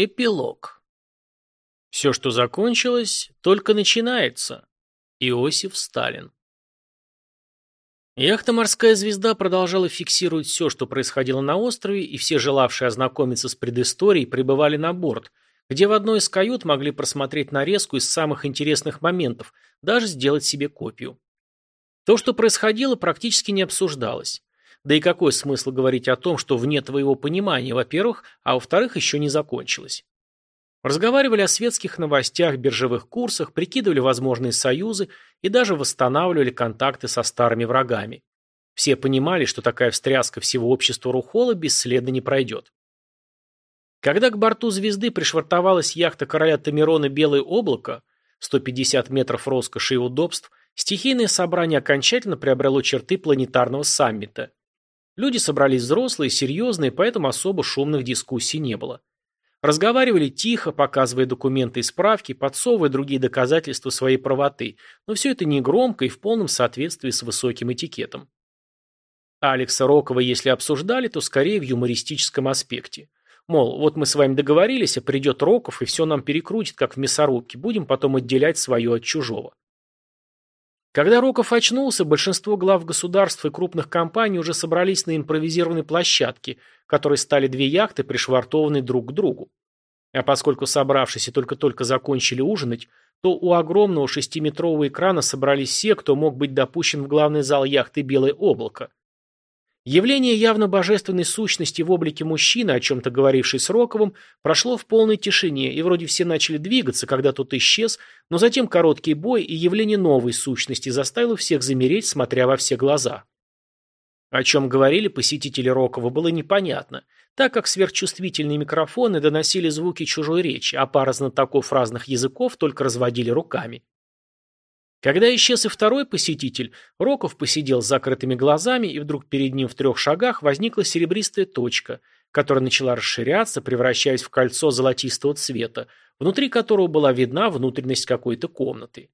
Эпилог. Все, что закончилось, только начинается. Иосиф Сталин. Яхта «Морская звезда» продолжала фиксировать все, что происходило на острове, и все желавшие ознакомиться с предысторией прибывали на борт, где в одной из кают могли просмотреть нарезку из самых интересных моментов, даже сделать себе копию. То, что происходило, практически не обсуждалось. Да и какой смысл говорить о том, что вне твоего понимания, во-первых, а во-вторых, еще не закончилось. Разговаривали о светских новостях, биржевых курсах, прикидывали возможные союзы и даже восстанавливали контакты со старыми врагами. Все понимали, что такая встряска всего общества Рухола бесследно не пройдет. Когда к борту звезды пришвартовалась яхта короля Тамирона «Белое облако», 150 метров роскоши и удобств, стихийное собрание окончательно приобрело черты планетарного саммита. Люди собрались взрослые, серьезные, поэтому особо шумных дискуссий не было. Разговаривали тихо, показывая документы и справки, подсовывая другие доказательства своей правоты, но все это не громко и в полном соответствии с высоким этикетом. Алекса Рокова, если обсуждали, то скорее в юмористическом аспекте. Мол, вот мы с вами договорились, а придет Роков и все нам перекрутит, как в мясорубке, будем потом отделять свое от чужого. Когда Роков очнулся, большинство глав государств и крупных компаний уже собрались на импровизированной площадке, которой стали две яхты, пришвартованные друг к другу. А поскольку собравшиеся только-только закончили ужинать, то у огромного шестиметрового экрана собрались все, кто мог быть допущен в главный зал яхты «Белое облако». Явление явно божественной сущности в облике мужчины, о чем-то говоривший с Роковым, прошло в полной тишине, и вроде все начали двигаться, когда тот исчез, но затем короткий бой и явление новой сущности заставило всех замереть, смотря во все глаза. О чем говорили посетители Рокова, было непонятно, так как сверхчувствительные микрофоны доносили звуки чужой речи, а пара знатоков разных языков только разводили руками. Когда исчез и второй посетитель, Роков посидел с закрытыми глазами, и вдруг перед ним в трех шагах возникла серебристая точка, которая начала расширяться, превращаясь в кольцо золотистого цвета, внутри которого была видна внутренность какой-то комнаты.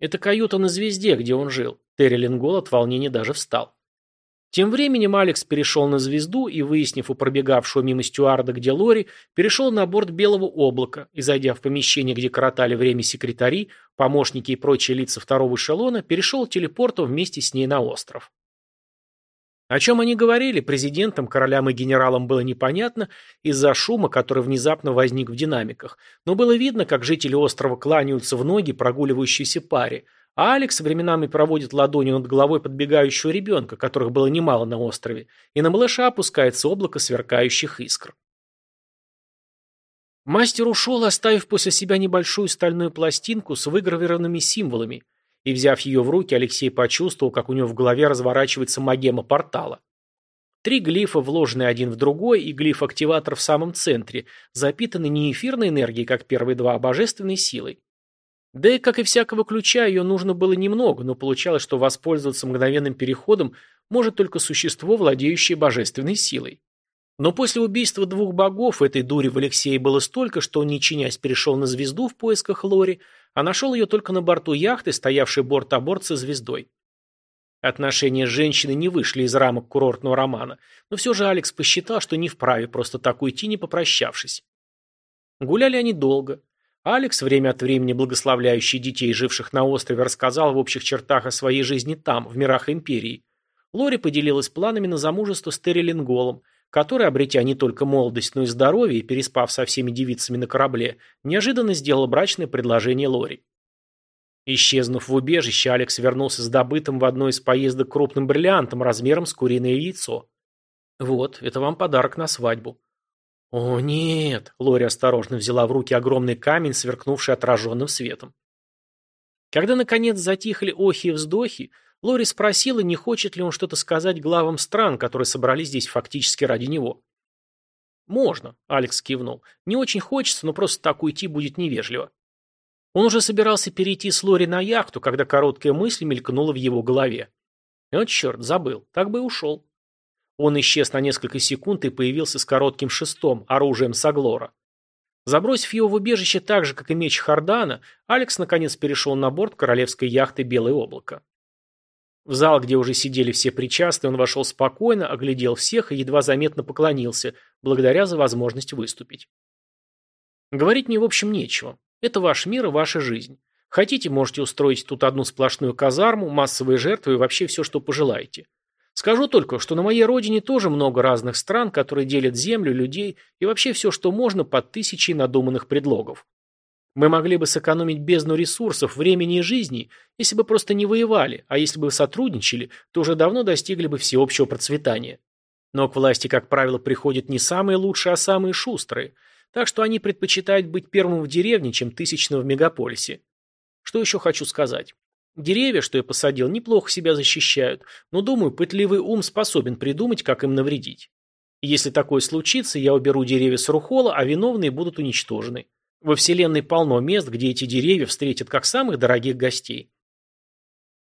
Это каюта на звезде, где он жил. Терри от волнения даже встал. Тем временем Алекс перешел на звезду и, выяснив у пробегавшего мимо стюарда, где Лори, перешел на борт Белого облака и, зайдя в помещение, где коротали время секретари, помощники и прочие лица второго эшелона, перешел телепортом вместе с ней на остров. О чем они говорили, президентам, королям и генералам было непонятно из-за шума, который внезапно возник в динамиках, но было видно, как жители острова кланяются в ноги прогуливающейся паре, а Алекс временами проводит ладонью над головой подбегающего ребенка, которых было немало на острове, и на малыша опускается облако сверкающих искр. Мастер ушел, оставив после себя небольшую стальную пластинку с выгравированными символами, и, взяв ее в руки, Алексей почувствовал, как у него в голове разворачивается магема портала. Три глифа, вложенные один в другой, и глиф-активатор в самом центре, запитаны не эфирной энергией, как первые два, а божественной силой. Да и, как и всякого ключа, ее нужно было немного, но получалось, что воспользоваться мгновенным переходом может только существо, владеющее божественной силой. Но после убийства двух богов этой дури в Алексее было столько, что он, не чинясь, перешел на звезду в поисках Лори, а нашел ее только на борту яхты, стоявшей борт-а-борт со звездой. Отношения с женщиной не вышли из рамок курортного романа, но все же Алекс посчитал, что не вправе просто так уйти, не попрощавшись. Гуляли они долго. Алекс, время от времени благословляющий детей, живших на острове, рассказал в общих чертах о своей жизни там, в мирах Империи. Лори поделилась планами на замужество с Терри Линголом, который, обретя не только молодость, но и здоровье, переспав со всеми девицами на корабле, неожиданно сделал брачное предложение Лори. Исчезнув в убежище, Алекс вернулся с добытым в одной из поездок крупным бриллиантом размером с куриное яйцо. «Вот, это вам подарок на свадьбу. «О, нет!» — Лори осторожно взяла в руки огромный камень, сверкнувший отраженным светом. Когда, наконец, затихли охи и вздохи, Лори спросила, не хочет ли он что-то сказать главам стран, которые собрались здесь фактически ради него. «Можно», — Алекс кивнул. «Не очень хочется, но просто так уйти будет невежливо». Он уже собирался перейти с Лори на яхту, когда короткая мысль мелькнула в его голове. «Вот черт, забыл, так бы и ушел». Он исчез на несколько секунд и появился с коротким шестом, оружием Саглора. Забросив его в убежище так же, как и меч Хардана, Алекс наконец перешел на борт королевской яхты «Белое облако». В зал, где уже сидели все причастные, он вошел спокойно, оглядел всех и едва заметно поклонился, благодаря за возможность выступить. Говорить мне, в общем, нечего. Это ваш мир и ваша жизнь. Хотите, можете устроить тут одну сплошную казарму, массовые жертвы и вообще все, что пожелаете. Скажу только, что на моей родине тоже много разных стран, которые делят землю, людей и вообще все, что можно под тысячей надуманных предлогов. Мы могли бы сэкономить бездну ресурсов, времени и жизни, если бы просто не воевали, а если бы сотрудничали, то уже давно достигли бы всеобщего процветания. Но к власти, как правило, приходят не самые лучшие, а самые шустрые, так что они предпочитают быть первым в деревне, чем тысячным в мегаполисе. Что еще хочу сказать? Деревья, что я посадил, неплохо себя защищают, но, думаю, пытливый ум способен придумать, как им навредить. Если такое случится, я уберу деревья с рухола, а виновные будут уничтожены. Во Вселенной полно мест, где эти деревья встретят как самых дорогих гостей.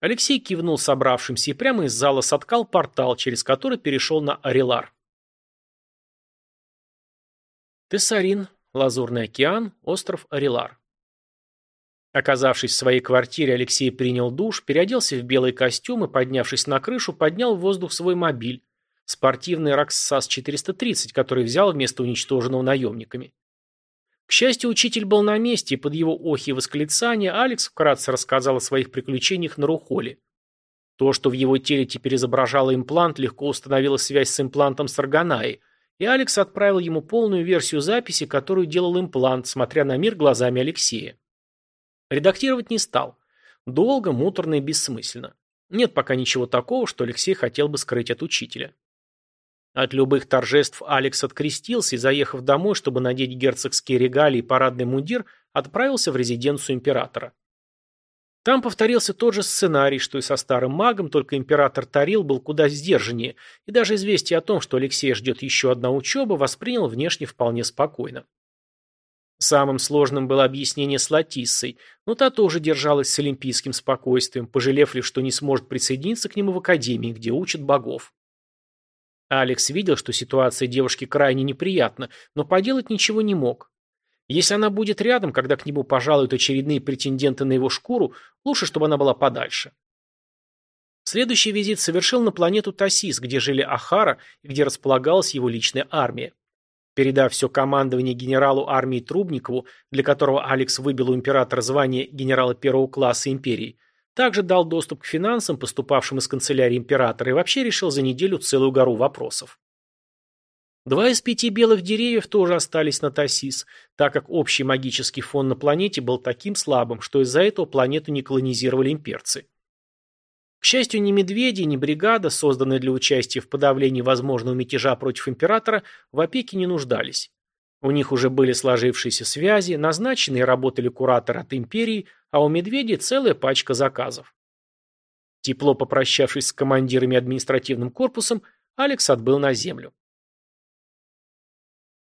Алексей кивнул собравшимся и прямо из зала соткал портал, через который перешел на Арелар. Тессарин, Лазурный океан, остров Арелар. Оказавшись в своей квартире, Алексей принял душ, переоделся в белый костюм и, поднявшись на крышу, поднял в воздух свой мобиль, спортивный Раксас 430, который взял вместо уничтоженного наемниками. К счастью, учитель был на месте, и под его охи и восклицания Алекс вкратце рассказал о своих приключениях на Рухоле. То, что в его теле теперь изображало имплант, легко установило связь с имплантом Сарганаи, и Алекс отправил ему полную версию записи, которую делал имплант, смотря на мир глазами Алексея. Редактировать не стал. Долго, муторно и бессмысленно. Нет пока ничего такого, что Алексей хотел бы скрыть от учителя. От любых торжеств Алекс открестился и, заехав домой, чтобы надеть герцогские регалии и парадный мундир, отправился в резиденцию императора. Там повторился тот же сценарий, что и со старым магом, только император Тарил был куда сдержаннее, и даже известие о том, что Алексея ждет еще одна учеба, воспринял внешне вполне спокойно. Самым сложным было объяснение с Латиссой, но та тоже держалась с олимпийским спокойствием, пожалев лишь, что не сможет присоединиться к нему в академии, где учат богов. Алекс видел, что ситуация девушки крайне неприятна, но поделать ничего не мог. Если она будет рядом, когда к нему пожалуют очередные претенденты на его шкуру, лучше, чтобы она была подальше. Следующий визит совершил на планету Тасис, где жили Ахара и где располагалась его личная армия. Передав все командование генералу армии Трубникову, для которого Алекс выбил у императора звание генерала первого класса империи, также дал доступ к финансам, поступавшим из канцелярии императора, и вообще решил за неделю целую гору вопросов. Два из пяти белых деревьев тоже остались на Тасис, так как общий магический фон на планете был таким слабым, что из-за этого планету не колонизировали имперцы. К счастью, ни медведи, ни бригада, созданная для участия в подавлении возможного мятежа против императора, в опеке не нуждались. У них уже были сложившиеся связи, назначенные работали кураторы от империи, а у медведей целая пачка заказов. Тепло попрощавшись с командирами административным корпусом, Алекс отбыл на землю.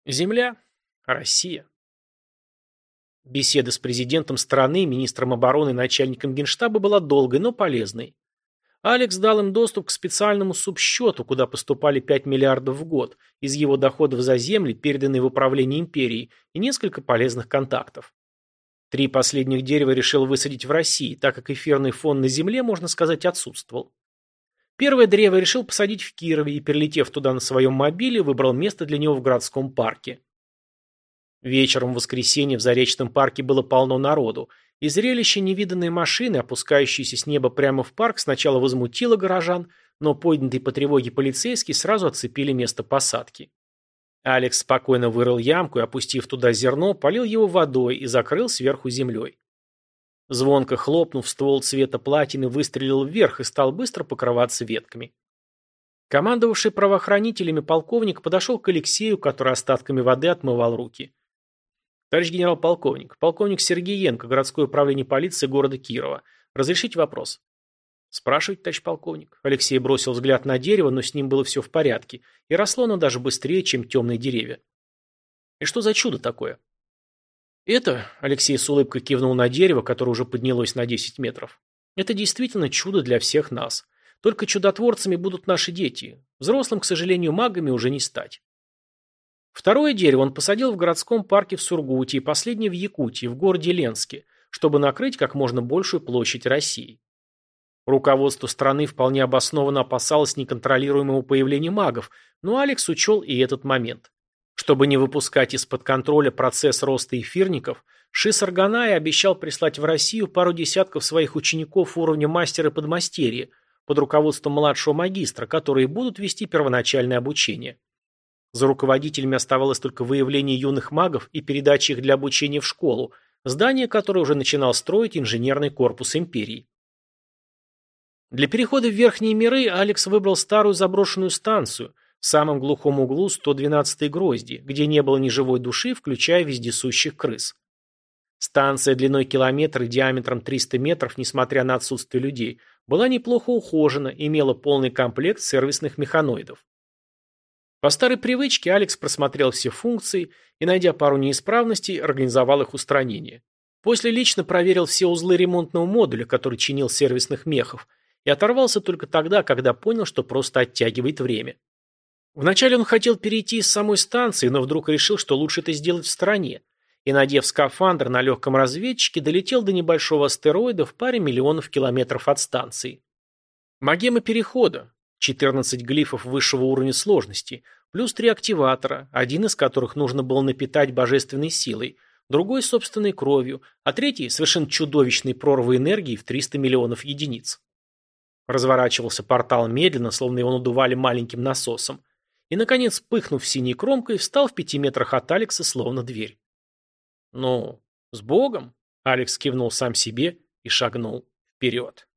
Земля. Россия. Беседа с президентом страны, министром обороны начальником генштаба была долгой, но полезной. Алекс дал им доступ к специальному субсчету, куда поступали 5 миллиардов в год, из его доходов за земли, переданные в управление империей, и несколько полезных контактов. Три последних дерева решил высадить в России, так как эфирный фон на земле, можно сказать, отсутствовал. Первое древо решил посадить в Кирове и, перелетев туда на своем мобиле, выбрал место для него в городском парке. Вечером в воскресенье в Заречном парке было полно народу, и зрелище невиданной машины, опускающейся с неба прямо в парк, сначала возмутило горожан, но поднятые по тревоге полицейские сразу оцепили место посадки. Алекс спокойно вырыл ямку и, опустив туда зерно, полил его водой и закрыл сверху землей. Звонко хлопнув, ствол цвета платины выстрелил вверх и стал быстро покрываться ветками. Командовавший правоохранителями полковник подошел к Алексею, который остатками воды отмывал руки. Товарищ генерал-полковник, полковник Сергеенко, городское управление полиции города Кирова. Разрешите вопрос? Спрашивать, товарищ полковник. Алексей бросил взгляд на дерево, но с ним было все в порядке, и росло оно даже быстрее, чем темные деревья. И что за чудо такое? Это, Алексей с улыбкой кивнул на дерево, которое уже поднялось на 10 метров. Это действительно чудо для всех нас. Только чудотворцами будут наши дети. Взрослым, к сожалению, магами уже не стать. Второе дерево он посадил в городском парке в Сургуте и последнее в Якутии, в городе Ленске, чтобы накрыть как можно большую площадь России. Руководство страны вполне обоснованно опасалось неконтролируемого появления магов, но Алекс учел и этот момент. Чтобы не выпускать из-под контроля процесс роста эфирников, Шисар Ганай обещал прислать в Россию пару десятков своих учеников уровня мастера и подмастерья под руководством младшего магистра, которые будут вести первоначальное обучение. За руководителями оставалось только выявление юных магов и передача их для обучения в школу, здание которое уже начинал строить инженерный корпус империи. Для перехода в верхние миры Алекс выбрал старую заброшенную станцию в самом глухом углу 112-й грозди, где не было ни живой души, включая вездесущих крыс. Станция длиной километр и диаметром 300 метров, несмотря на отсутствие людей, была неплохо ухожена, имела полный комплект сервисных механоидов. По старой привычке Алекс просмотрел все функции и, найдя пару неисправностей, организовал их устранение. После лично проверил все узлы ремонтного модуля, который чинил сервисных мехов, и оторвался только тогда, когда понял, что просто оттягивает время. Вначале он хотел перейти из самой станции, но вдруг решил, что лучше это сделать в стороне, и, надев скафандр на легком разведчике, долетел до небольшого астероида в паре миллионов километров от станции. Магема перехода, 14 глифов высшего уровня сложности, плюс три активатора, один из которых нужно было напитать божественной силой, другой собственной кровью, а третий совершенно чудовищной прорвой энергии в 300 миллионов единиц. Разворачивался портал медленно, словно его надували маленьким насосом, и, наконец, пыхнув синей кромкой, встал в пяти метрах от Алекса, словно дверь. «Ну, с Богом!» — Алекс кивнул сам себе и шагнул вперед.